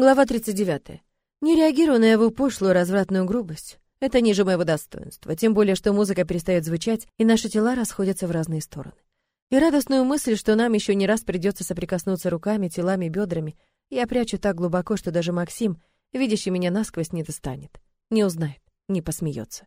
Глава 39. Не реагирую на его пошлую развратную грубость. Это ниже моего достоинства, тем более, что музыка перестает звучать, и наши тела расходятся в разные стороны. И радостную мысль, что нам еще не раз придется соприкоснуться руками, телами, бедрами, я прячу так глубоко, что даже Максим, видящий меня насквозь, не достанет, не узнает, не посмеется.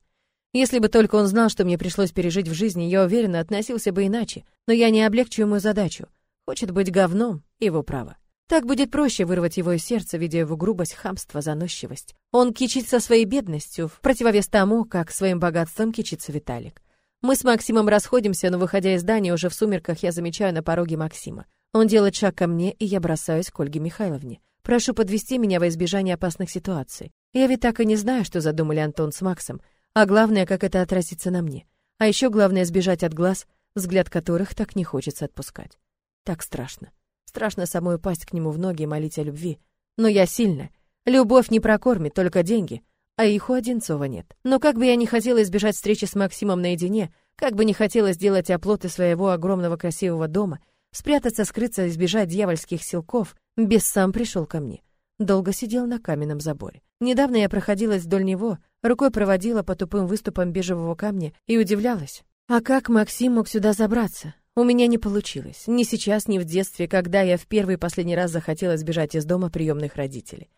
Если бы только он знал, что мне пришлось пережить в жизни, я уверенно относился бы иначе, но я не облегчу ему задачу. Хочет быть говном — его право. Так будет проще вырвать его из сердца, видя его грубость, хамство, заносчивость. Он кичится своей бедностью, в противовес тому, как своим богатством кичится Виталик. Мы с Максимом расходимся, но, выходя из здания, уже в сумерках я замечаю на пороге Максима. Он делает шаг ко мне, и я бросаюсь к Ольге Михайловне. Прошу подвести меня во избежание опасных ситуаций. Я ведь так и не знаю, что задумали Антон с Максом, а главное, как это отразится на мне. А еще главное сбежать от глаз, взгляд которых так не хочется отпускать. Так страшно. Страшно самой упасть к нему в ноги и молить о любви. Но я сильна. Любовь не прокормит, только деньги. А их у Одинцова нет. Но как бы я ни хотела избежать встречи с Максимом наедине, как бы не хотела сделать оплоты своего огромного красивого дома, спрятаться, скрыться, избежать дьявольских силков, без сам пришел ко мне. Долго сидел на каменном заборе. Недавно я проходилась вдоль него, рукой проводила по тупым выступам бежевого камня и удивлялась. А как Максим мог сюда забраться? У меня не получилось. Ни сейчас, ни в детстве, когда я в первый и последний раз захотела сбежать из дома приемных родителей.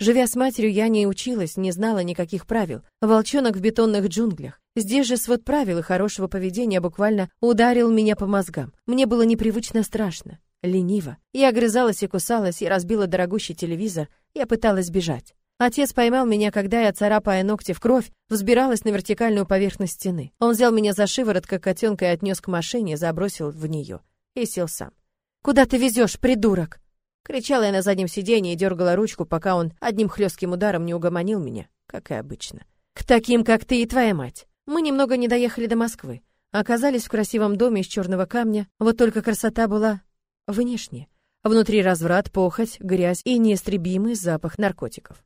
Живя с матерью, я не училась, не знала никаких правил. Волчонок в бетонных джунглях. Здесь же свод правил и хорошего поведения буквально ударил меня по мозгам. Мне было непривычно страшно, лениво. Я огрызалась и кусалась, и разбила дорогущий телевизор. Я пыталась бежать. Отец поймал меня, когда я, царапая ногти в кровь, взбиралась на вертикальную поверхность стены. Он взял меня за шиворот, как котенка, и отнес к машине, забросил в нее. И сел сам. «Куда ты везешь, придурок?» Кричала я на заднем сиденье и дергала ручку, пока он одним хлестким ударом не угомонил меня, как и обычно. «К таким, как ты и твоя мать!» Мы немного не доехали до Москвы. Оказались в красивом доме из черного камня, вот только красота была внешне. Внутри разврат, похоть, грязь и неистребимый запах наркотиков.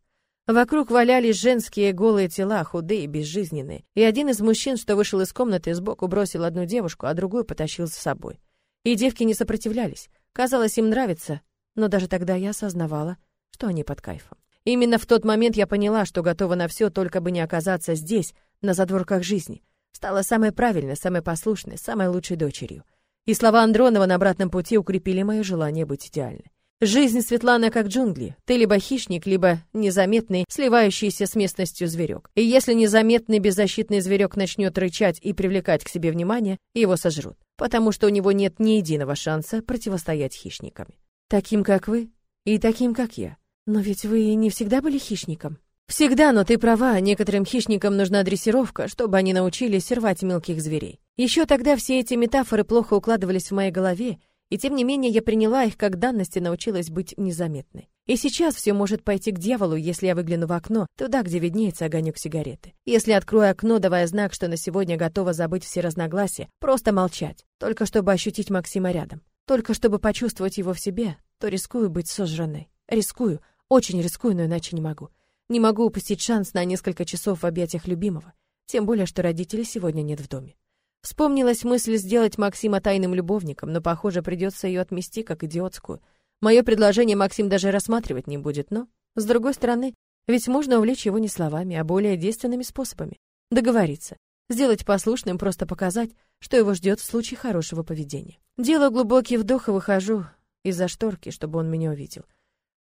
Вокруг валялись женские голые тела, худые, безжизненные, и один из мужчин, что вышел из комнаты, сбоку бросил одну девушку, а другую потащил с собой. И девки не сопротивлялись. Казалось, им нравится, но даже тогда я осознавала, что они под кайфом. Именно в тот момент я поняла, что готова на все, только бы не оказаться здесь, на задворках жизни. Стала самой правильной, самой послушной, самой лучшей дочерью. И слова Андронова на обратном пути укрепили мое желание быть идеальной. Жизнь Светланы как джунгли. Ты либо хищник, либо незаметный, сливающийся с местностью зверек. И если незаметный беззащитный зверек начнет рычать и привлекать к себе внимание, его сожрут, потому что у него нет ни единого шанса противостоять хищникам. Таким, как вы, и таким, как я. Но ведь вы не всегда были хищником. Всегда, но ты права, некоторым хищникам нужна дрессировка, чтобы они научились рвать мелких зверей. Еще тогда все эти метафоры плохо укладывались в моей голове, и тем не менее я приняла их как данность и научилась быть незаметной. И сейчас все может пойти к дьяволу, если я выгляну в окно, туда, где виднеется огонек сигареты. Если открою окно, давая знак, что на сегодня готова забыть все разногласия, просто молчать, только чтобы ощутить Максима рядом, только чтобы почувствовать его в себе, то рискую быть сожранной. Рискую, очень рискую, но иначе не могу. Не могу упустить шанс на несколько часов в объятиях любимого, тем более, что родителей сегодня нет в доме. Вспомнилась мысль сделать Максима тайным любовником, но, похоже, придется ее отмести как идиотскую. Мое предложение Максим даже рассматривать не будет, но, с другой стороны, ведь можно увлечь его не словами, а более действенными способами. Договориться. Сделать послушным, просто показать, что его ждет в случае хорошего поведения. Делаю глубокий вдох и выхожу из-за шторки, чтобы он меня увидел.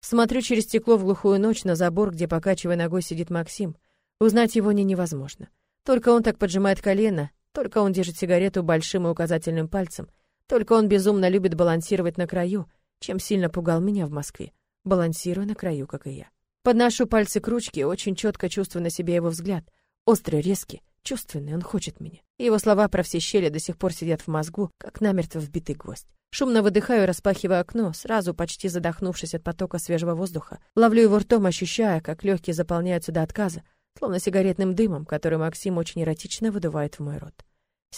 Смотрю через стекло в глухую ночь на забор, где, покачивая ногой, сидит Максим. Узнать его не невозможно. Только он так поджимает колено, только он держит сигарету большим и указательным пальцем. Только он безумно любит балансировать на краю, чем сильно пугал меня в Москве, балансируя на краю, как и я. Подношу пальцы к ручке, очень четко чувствую на себе его взгляд. Острый, резкий, чувственный, он хочет меня. Его слова про все щели до сих пор сидят в мозгу, как намертво вбитый гвоздь. Шумно выдыхаю и распахиваю окно, сразу почти задохнувшись от потока свежего воздуха. Ловлю его ртом, ощущая, как легкие заполняются до отказа, словно сигаретным дымом, который Максим очень эротично выдувает в мой рот.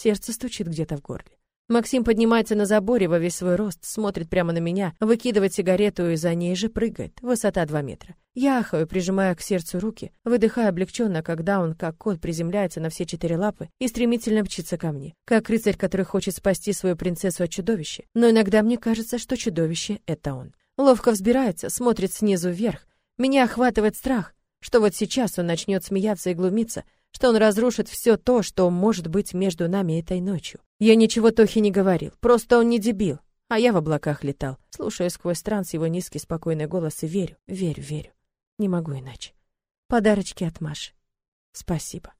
Сердце стучит где-то в горле. Максим поднимается на заборе во весь свой рост, смотрит прямо на меня, выкидывает сигарету и за ней же прыгает. Высота два метра. Я ахаю, прижимая к сердцу руки, выдыхая облегченно, когда он, как кот, приземляется на все четыре лапы и стремительно мчится ко мне. Как рыцарь, который хочет спасти свою принцессу от чудовища. Но иногда мне кажется, что чудовище — это он. Ловко взбирается, смотрит снизу вверх, Меня охватывает страх, что вот сейчас он начнет смеяться и глумиться, что он разрушит все то, что может быть между нами этой ночью. Я ничего Тохе не говорил, просто он не дебил, а я в облаках летал, слушая сквозь транс его низкий спокойный голос и верю, верю, верю. Не могу иначе. Подарочки от Маши. Спасибо.